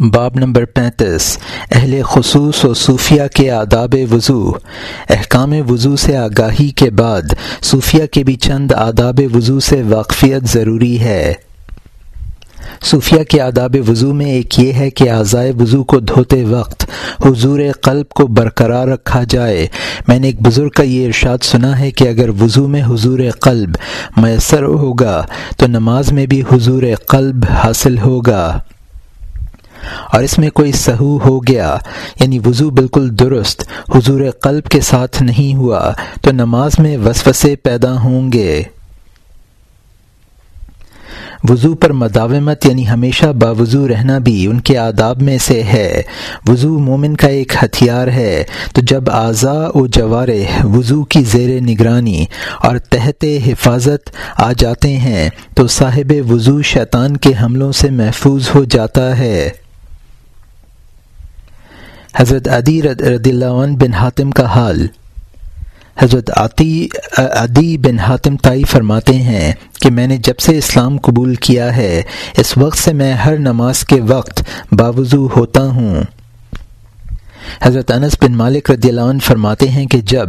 باب نمبر پینتیس۔ اہل خصوص و صوفیہ کے آداب وضو۔ احکام وضو سے آگاہی کے بعد صوفیہ کے بھی چند آداب وضو سے واقفیت ضروری ہے۔ صوفیہ کے آداب وضو میں ایک یہ ہے کہ اعضائے وضو کو دھوتے وقت حضور قلب کو برقرار رکھا جائے۔ میں نے ایک بزرگ کا یہ ارشاد سنا ہے کہ اگر وضو میں حضور قلب میسر ہوگا تو نماز میں بھی حضور قلب حاصل ہوگا۔ اور اس میں کوئی سہو ہو گیا یعنی وضو بالکل درست، حضور قلب کے ساتھ نہیں ہوا، تو نماز میں وسوسے پیدا ہوں گے۔ وضو پر مداومت یعنی ہمیشہ باوضو رہنا بھی ان کے آداب میں سے ہے۔ وضو مومن کا ایک ہتھیار ہے۔ تو جب اعضاء و جوار وضو کی زیر نگرانی اور تحت حفاظت آ جاتے ہیں، تو صاحب وضو شیطان کے حملوں سے محفوظ ہو جاتا ہے۔ حضرت عدی رضی اللہ عنہ بن حاتم کا حال۔ حضرت عطی عدی بن حاتم تائی فرماتے ہیں کہ میں نے جب سے اسلام قبول کیا ہے، اس وقت سے میں ہر نماز کے وقت باوضو ہوتا ہوں۔ حضرت انس بن مالک رضی اللہ عنہ فرماتے ہیں کہ جب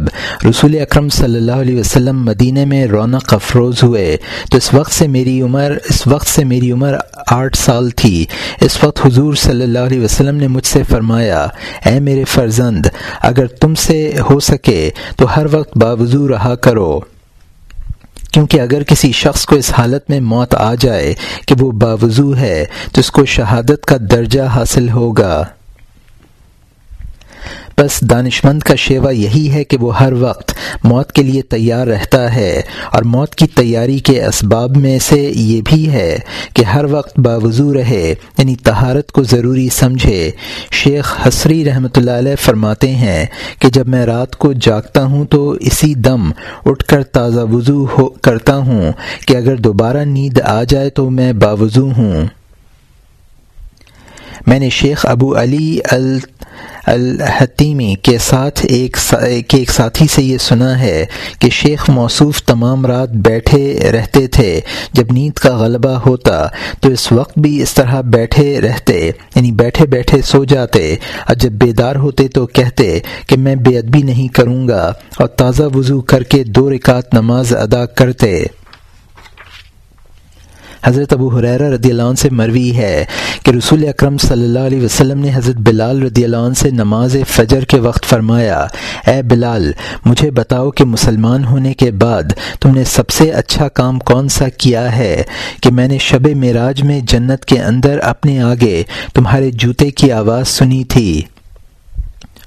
رسول اکرم صلی اللہ علیہ وسلم مدینہ میں رونق افروز ہوئے، تو اس وقت سے میری عمر، اس وقت سے میری عمر آٹھ سال تھی۔ اس وقت حضور صلی اللہ علیہ وسلم نے مجھ سے فرمایا، اے میرے فرزند، اگر تم سے ہو سکے تو ہر وقت باوضو رہا کرو۔ کیونکہ اگر کسی شخص کو اس حالت میں موت آ جائے کہ وہ باوضو ہے، تو اس کو شہادت کا درجہ حاصل ہوگا۔ بس دانشمند کا شیوا یہی ہے کہ وہ ہر وقت موت کے لیے تیار رہتا ہے اور موت کی تیاری کے اسباب میں سے یہ بھی ہے کہ ہر وقت باوضو رہے یعنی تہارت کو ضروری سمجھے۔ شیخ حسری رحمۃ اللہ علیہ فرماتے ہیں کہ جب میں رات کو جاگتا ہوں تو اسی دم اٹھ کر تازہ وضو ہو کرتا ہوں کہ اگر دوبارہ نیند آ جائے تو میں باوضو ہوں۔ میں نے شیخ ابو علی ال الحتیمی کے ساتھ ایک کے ایک ساتھی سے یہ سنا ہے کہ شیخ موصوف تمام رات بیٹھے رہتے تھے۔ جب نیند کا غلبہ ہوتا تو اس وقت بھی اس طرح بیٹھے رہتے یعنی بیٹھے بیٹھے سو جاتے۔ اور جب بیدار ہوتے تو کہتے کہ میں بے ادبی نہیں کروں گا اور تازہ وضو کر کے دو رکعت نماز ادا کرتے۔ حضرت ابو حریرہ رضی اللہ عنہ سے مروی ہے کہ رسول اکرم صلی اللہ علیہ وسلم نے حضرت بلال رضی اللہ عنہ سے نماز فجر کے وقت فرمایا، اے بلال، مجھے بتاؤ کہ مسلمان ہونے کے بعد تم نے سب سے اچھا کام کون سا کیا ہے؟ کہ میں نے شب معراج میں جنت کے اندر اپنے آگے تمہارے جوتے کی آواز سنی تھی۔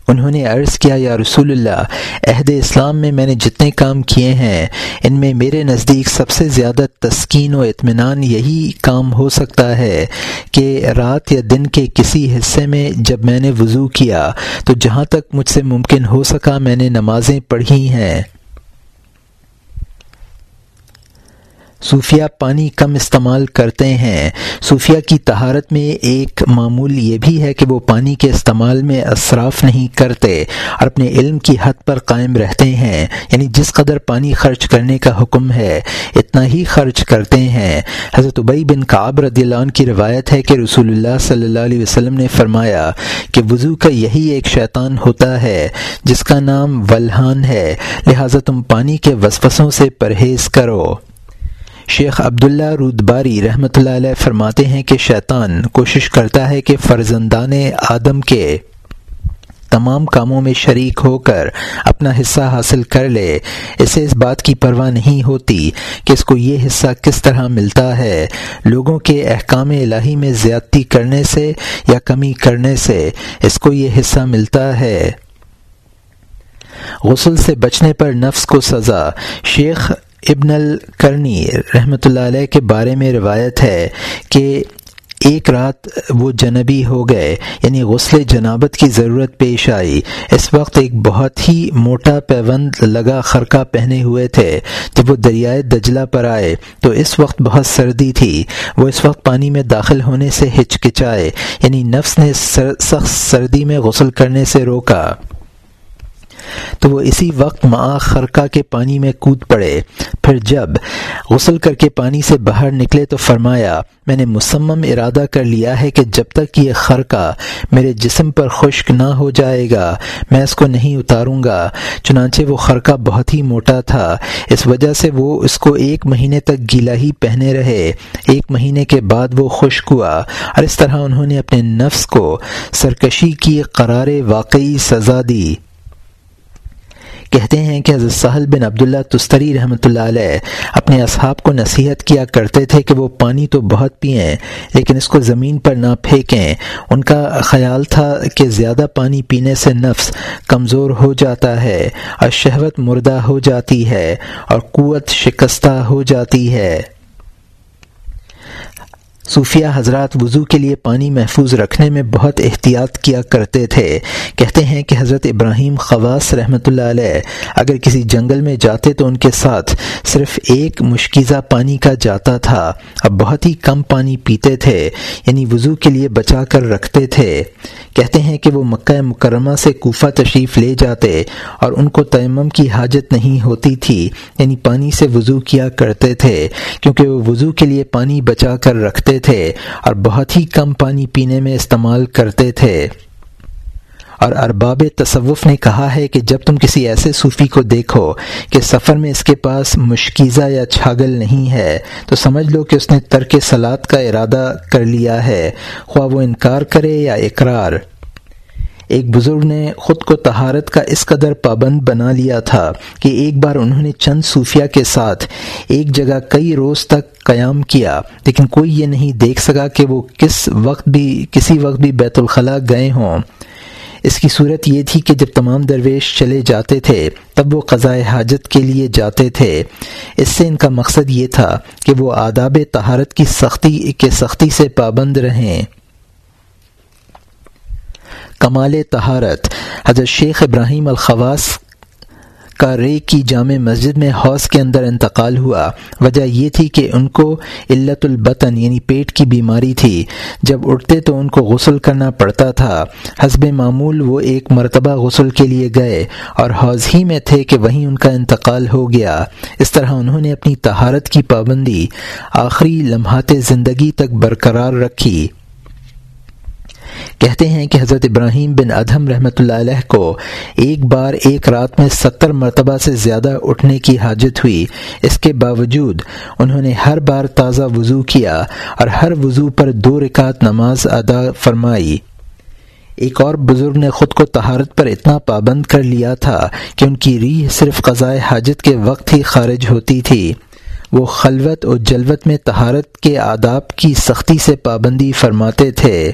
انہوں نے عرض کیا، یا رسول اللہ، عہد اسلام میں میں نے جتنے کام کیے ہیں، ان میں میرے نزدیک سب سے زیادہ تسکین و اطمینان یہی کام ہو سکتا ہے کہ رات یا دن کے کسی حصے میں جب میں نے وضو کیا، تو جہاں تک مجھ سے ممکن ہو سکا میں نے نمازیں پڑھی ہیں۔ صوفیہ پانی کم استعمال کرتے ہیں۔ صوفیہ کی تہارت میں ایک معمول یہ بھی ہے کہ وہ پانی کے استعمال میں اصراف نہیں کرتے اور اپنے علم کی حد پر قائم رہتے ہیں۔ یعنی جس قدر پانی خرچ کرنے کا حکم ہے، اتنا ہی خرچ کرتے ہیں۔ حضرت عبی بن قعب رضی اللہ عنہ کی روایت ہے کہ رسول اللہ صلی اللہ علیہ وسلم نے فرمایا کہ وضو کا یہی ایک شیطان ہوتا ہے، جس کا نام ولحان ہے۔ لہٰذا تم پانی کے وسوسوں سے پرہیز کرو۔ شیخ عبداللہ رودباری رحمۃ اللہ علیہ فرماتے ہیں کہ شیطان کوشش کرتا ہے کہ فرزندان آدم کے تمام کاموں میں شریک ہو کر اپنا حصہ حاصل کر لے۔ اسے اس بات کی پرواہ نہیں ہوتی کہ اس کو یہ حصہ کس طرح ملتا ہے۔ لوگوں کے احکام الہی میں زیادتی کرنے سے یا کمی کرنے سے اس کو یہ حصہ ملتا ہے۔ غسل سے بچنے پر نفس کو سزا۔ شیخ ابن الکرنی رحمۃ اللہ علیہ کے بارے میں روایت ہے کہ ایک رات وہ جنبی ہو گئے یعنی غسل جنابت کی ضرورت پیش آئی۔ اس وقت ایک بہت ہی موٹا پیوند لگا خرقہ پہنے ہوئے تھے۔ جب وہ دریائے دجلہ پر آئے تو اس وقت بہت سردی تھی۔ وہ اس وقت پانی میں داخل ہونے سے ہچکچائے یعنی نفس نے سخت سردی میں غسل کرنے سے روکا۔ تو وہ اسی وقت معا خرقہ کے پانی میں کود پڑے۔ پھر جب غسل کر کے پانی سے باہر نکلے تو فرمایا، میں نے مسمم ارادہ کر لیا ہے کہ جب تک یہ خرقہ میرے جسم پر خشک نہ ہو جائے گا، میں اس کو نہیں اتاروں گا۔ چنانچہ وہ خرقہ بہت ہی موٹا تھا۔ اس وجہ سے وہ اس کو ایک مہینے تک گیلا ہی پہنے رہے۔ ایک مہینے کے بعد وہ خشک ہوا اور اس طرح انہوں نے اپنے نفس کو سرکشی کی قرار واقعی سزا دی۔ کہتے ہیں کہ حضرت سہل بن عبداللہ تستری رحمۃ اللہ علیہ اپنے اصحاب کو نصیحت کیا کرتے تھے کہ وہ پانی تو بہت پئیں، لیکن اس کو زمین پر نہ پھینکیں۔ ان کا خیال تھا کہ زیادہ پانی پینے سے نفس کمزور ہو جاتا ہے اور شہوت مردہ ہو جاتی ہے اور قوت شکستہ ہو جاتی ہے۔ صوفیہ حضرات وضو کے لیے پانی محفوظ رکھنے میں بہت احتیاط کیا کرتے تھے۔ کہتے ہیں کہ حضرت ابراہیم خواص رحمۃ اللہ علیہ اگر کسی جنگل میں جاتے تو ان کے ساتھ صرف ایک مشکیزہ پانی کا جاتا تھا۔ اب بہت ہی کم پانی پیتے تھے یعنی وضو کے لیے بچا کر رکھتے تھے۔ کہتے ہیں کہ وہ مکہ مکرمہ سے کوفہ تشریف لے جاتے اور ان کو تیمم کی حاجت نہیں ہوتی تھی یعنی پانی سے وضو کیا کرتے تھے، کیونکہ وہ وضو کے لیے پانی بچا کر رکھتے تھے اور بہت ہی کم پانی پینے میں استعمال کرتے تھے۔ اور ارباب تصوف نے کہا ہے کہ جب تم کسی ایسے صوفی کو دیکھو کہ سفر میں اس کے پاس مشکیزہ یا چھاگل نہیں ہے، تو سمجھ لو کہ اس نے ترک سلاد کا ارادہ کر لیا ہے، خواہ وہ انکار کرے یا اقرار۔ ایک بزرگ نے خود کو تہارت کا اس قدر پابند بنا لیا تھا کہ ایک بار انہوں نے چند صوفیہ کے ساتھ ایک جگہ کئی روز تک قیام کیا، لیکن کوئی یہ نہیں دیکھ سکا کہ وہ کس وقت بھی، کسی وقت بھی بیت الخلاء گئے ہوں۔ اس کی صورت یہ تھی کہ جب تمام درویش چلے جاتے تھے، تب وہ قضاء حاجت کے لیے جاتے تھے۔ اس سے ان کا مقصد یہ تھا کہ وہ آداب تہارت کی سختی کے سختی سے پابند رہیں۔ کمال تہارت حضرت شیخ ابراہیم الخواص کا رے کی جامع مسجد میں حوض کے اندر انتقال ہوا۔ وجہ یہ تھی کہ ان کو علت البطن یعنی پیٹ کی بیماری تھی۔ جب اٹھتے تو ان کو غسل کرنا پڑتا تھا۔ حسب معمول وہ ایک مرتبہ غسل کے لیے گئے اور حوض ہی میں تھے کہ وہیں ان کا انتقال ہو گیا۔ اس طرح انہوں نے اپنی تہارت کی پابندی آخری لمحات زندگی تک برقرار رکھی۔ کہتے ہیں کہ حضرت ابراہیم بن ادہم رحمۃ اللہ علیہ کو ایک بار ایک رات میں ستر مرتبہ سے زیادہ اٹھنے کی حاجت ہوئی۔ اس کے باوجود انہوں نے ہر بار تازہ وضو کیا اور ہر وضو پر دو رکعت نماز ادا فرمائی۔ ایک اور بزرگ نے خود کو تہارت پر اتنا پابند کر لیا تھا کہ ان کی ریح صرف قضائے حاجت کے وقت ہی خارج ہوتی تھی۔ وہ خلوت اور جلوت میں تہارت کے آداب کی سختی سے پابندی فرماتے تھے۔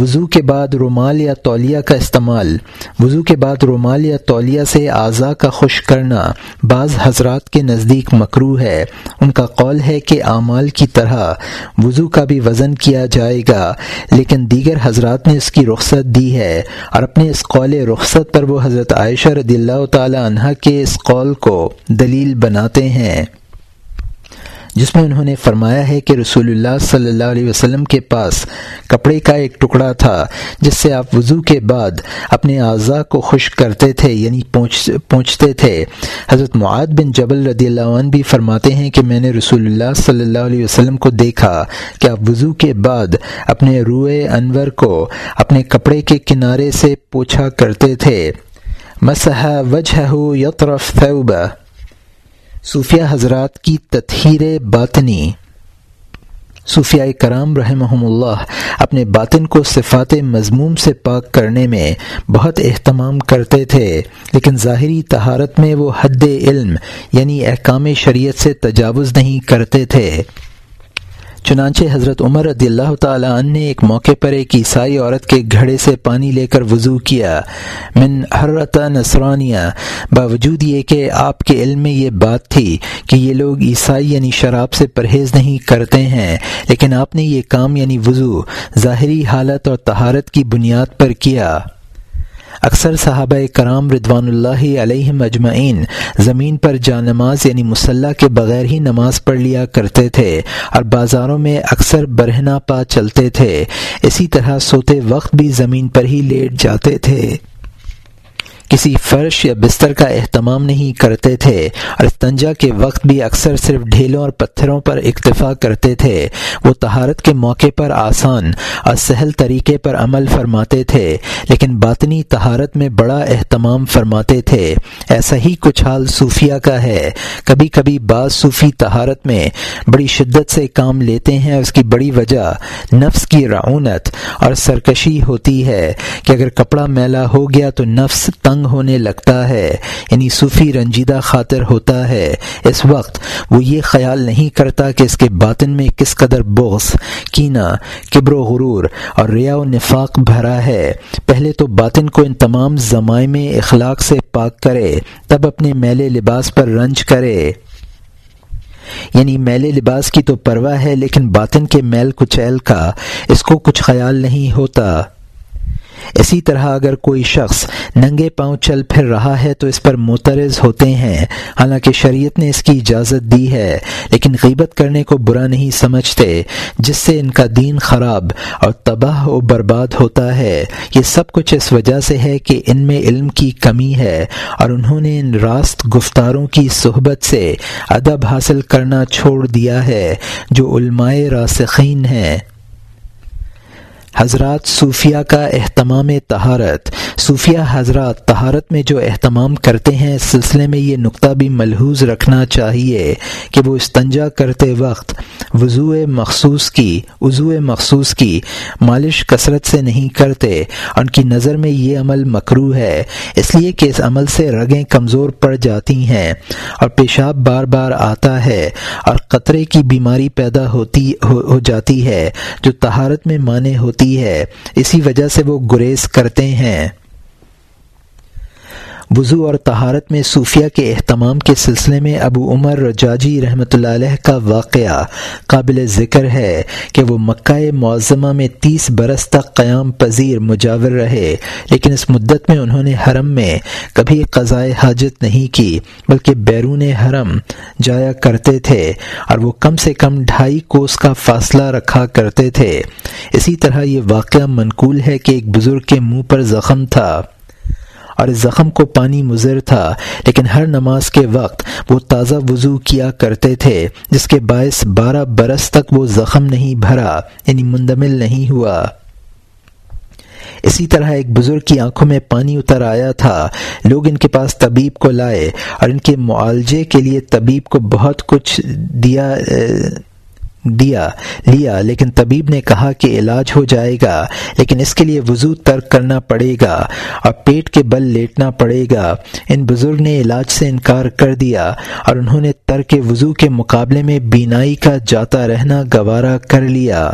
وضو کے بعد رومال یا تولیہ کا استعمال، وضو کے بعد رومال یا تولیہ سے اعضاء کا خوش کرنا بعض حضرات کے نزدیک مکرو ہے۔ ان کا قول ہے کہ اعمال کی طرح وضو کا بھی وزن کیا جائے گا، لیکن دیگر حضرات نے اس کی رخصت دی ہے اور اپنے اس قول رخصت پر وہ حضرت عائشہ رضی اللہ تعالی عنہ کے اس قول کو دلیل بناتے ہیں۔ جس میں انہوں نے فرمایا ہے کہ رسول اللہ صلی اللہ علیہ وسلم کے پاس کپڑے کا ایک ٹکڑا تھا، جس سے آپ وضو کے بعد اپنے اعضاء کو خشک کرتے تھے یعنی پہنچتے تھے۔ حضرت معاد بن جبل رضی اللہ عنہ بھی فرماتے ہیں کہ میں نے رسول اللہ صلی اللہ علیہ وسلم کو دیکھا کہ آپ وضو کے بعد اپنے روئے انور کو اپنے کپڑے کے کنارے سے پوچھا کرتے تھے۔ مسح وجہ یطرف ثوبہ۔ صوفیہ حضرات کی تطہیر باطنی۔ صوفیہ کرام رحمہم اللہ اپنے باطن کو صفات مضموم سے پاک کرنے میں بہت اہتمام کرتے تھے، لیکن ظاہری تہارت میں وہ حد علم یعنی احکام شریعت سے تجاوز نہیں کرتے تھے۔ چنانچہ حضرت عمر رضی اللہ تعالیٰ عنہ نے ایک موقع پر ایک عیسائی عورت کے گھڑے سے پانی لے کر وضو کیا۔ من حرت نصرانیہ، باوجود یہ کہ آپ کے علم میں یہ بات تھی کہ یہ لوگ عیسائی یعنی شراب سے پرہیز نہیں کرتے ہیں، لیکن آپ نے یہ کام یعنی وضو، ظاہری حالت اور تہارت کی بنیاد پر کیا۔ اکثر صحابہ کرام ردوان اللہ علیہ مجمعین زمین پر جا نماز یعنی مسلح کے بغیر ہی نماز پڑھ لیا کرتے تھے اور بازاروں میں اکثر برہنا پا چلتے تھے۔ اسی طرح سوتے وقت بھی زمین پر ہی لیٹ جاتے تھے۔ کسی فرش یا بستر کا اہتمام نہیں کرتے تھے اور استنجا کے وقت بھی اکثر صرف ڈھیلوں اور پتھروں پر اکتفا کرتے تھے۔ وہ تہارت کے موقع پر آسان اور سہل طریقے پر عمل فرماتے تھے، لیکن باطنی تہارت میں بڑا اہتمام فرماتے تھے۔ ایسا ہی کچھ حال صوفیہ کا ہے۔ کبھی کبھی بعض صوفی تہارت میں بڑی شدت سے کام لیتے ہیں اس کی بڑی وجہ نفس کی رعونت اور سرکشی ہوتی ہے کہ اگر کپڑا میلا ہو گیا تو نفس تنگ تنگ ہونے لگتا ہے یعنی صوفی رنجیدہ خاطر ہوتا ہے۔ اس وقت وہ یہ خیال نہیں کرتا کہ اس کے باطن میں کس قدر بغض کینا کبر و غرور اور ریا و نفاق بھرا ہے۔ پہلے تو باطن کو ان تمام زمائم اخلاق سے پاک کرے، تب اپنے میلے لباس پر رنج کرے۔ یعنی میلے لباس کی تو پرواہ ہے، لیکن باطن کے میل کچیل کا، اس کو کچھ خیال نہیں ہوتا۔ اسی طرح اگر کوئی شخص ننگے پاؤں چل پھر رہا ہے تو اس پر مترز ہوتے ہیں۔ حالانکہ شریعت نے اس کی اجازت دی ہے، لیکن غیبت کرنے کو برا نہیں سمجھتے، جس سے ان کا دین خراب اور تباہ و برباد ہوتا ہے۔ یہ سب کچھ اس وجہ سے ہے کہ ان میں علم کی کمی ہے اور انہوں نے ان راست گفتاروں کی صحبت سے ادب حاصل کرنا چھوڑ دیا ہے، جو علماء راسخین ہیں۔ حضرات صوفیہ کا اہتمام تہارت صوفیہ حضرات تہارت میں جو اہتمام کرتے ہیں اس سلسلے میں یہ نقطہ بھی ملحوظ رکھنا چاہیے کہ وہ استنجا کرتے وقت وضو مخصوص کی وضو مخصوص کی مالش کثرت سے نہیں کرتے۔ ان کی نظر میں یہ عمل مکرو ہے، اس لیے کہ اس عمل سے رگیں کمزور پڑ جاتی ہیں اور پیشاب بار بار آتا ہے اور قطرے کی بیماری پیدا ہوتی، ہو جاتی ہے، جو تہارت میں مانے ہوتی ہے۔ اسی وجہ سے وہ گریز کرتے ہیں۔ وضو اور تہارت میں صوفیہ کے اہتمام کے سلسلے میں ابو عمر رجاجی رحمۃ اللہ علیہ کا واقعہ قابل ذکر ہے کہ وہ مکہ معظمہ میں تیس برس تک قیام پذیر مجاور رہے، لیکن اس مدت میں انہوں نے حرم میں کبھی قضائے حاجت نہیں کی، بلکہ بیرون حرم جایا کرتے تھے اور وہ کم سے کم ڈھائی کوس کا فاصلہ رکھا کرتے تھے۔ اسی طرح یہ واقعہ منقول ہے کہ ایک بزرگ کے منہ پر زخم تھا اور اس زخم کو پانی مضر تھا، لیکن ہر نماز کے وقت وہ تازہ وضو کیا کرتے تھے، جس کے باعث بارہ برس تک وہ زخم نہیں بھرا یعنی مندمل نہیں ہوا۔ اسی طرح ایک بزرگ کی آنکھوں میں پانی اتر آیا تھا، لوگ ان کے پاس طبیب کو لائے اور ان کے معالجے کے لیے طبیب کو بہت کچھ دیا دیا، لیا، لیکن طبیب نے کہا کہ علاج ہو جائے گا، لیکن اس کے لیے وضو ترک کرنا پڑے گا اور پیٹ کے بل لیٹنا پڑے گا۔ ان بزرگ نے علاج سے انکار کر دیا اور انہوں نے ترک وضو کے مقابلے میں بینائی کا جاتا رہنا گوارا کر لیا۔